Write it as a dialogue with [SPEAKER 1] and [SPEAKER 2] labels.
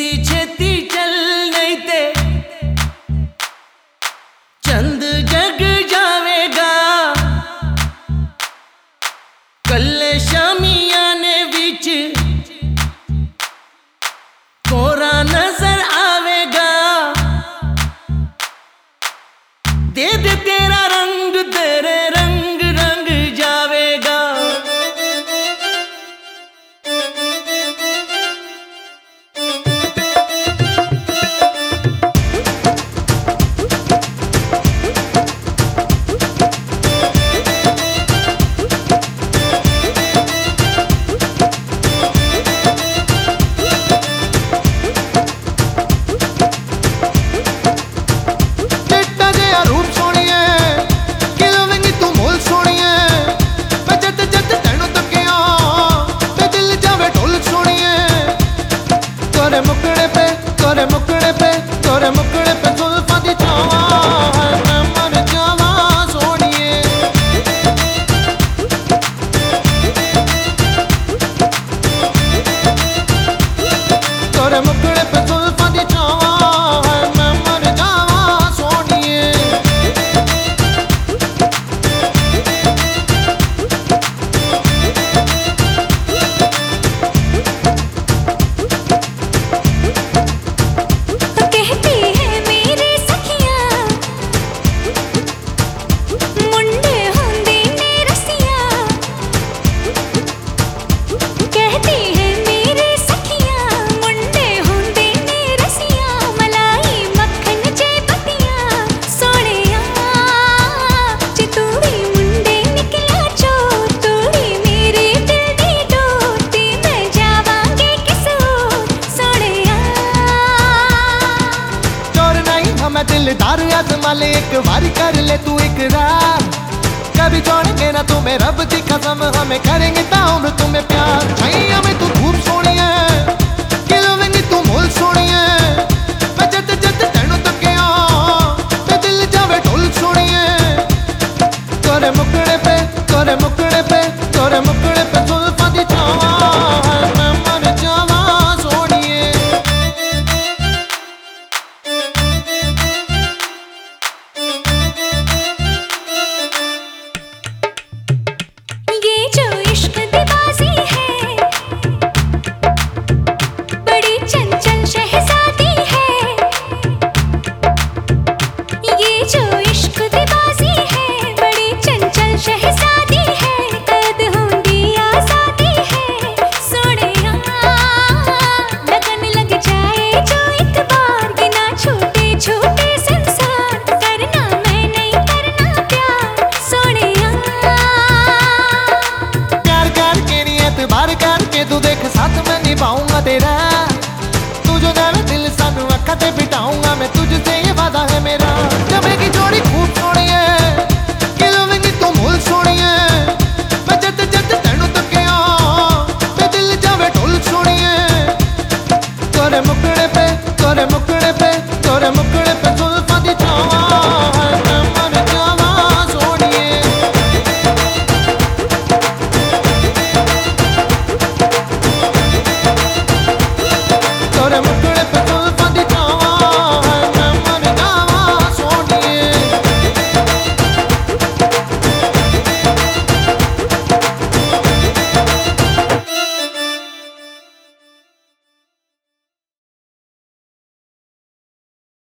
[SPEAKER 1] DJ आजमा ले एक बारी कर ले तू एक रात कभी छोड़ेंगे ना तुम्हें रब की कसम, हमें करेंगे ताउम्र तुम्हें प्यार। Déjate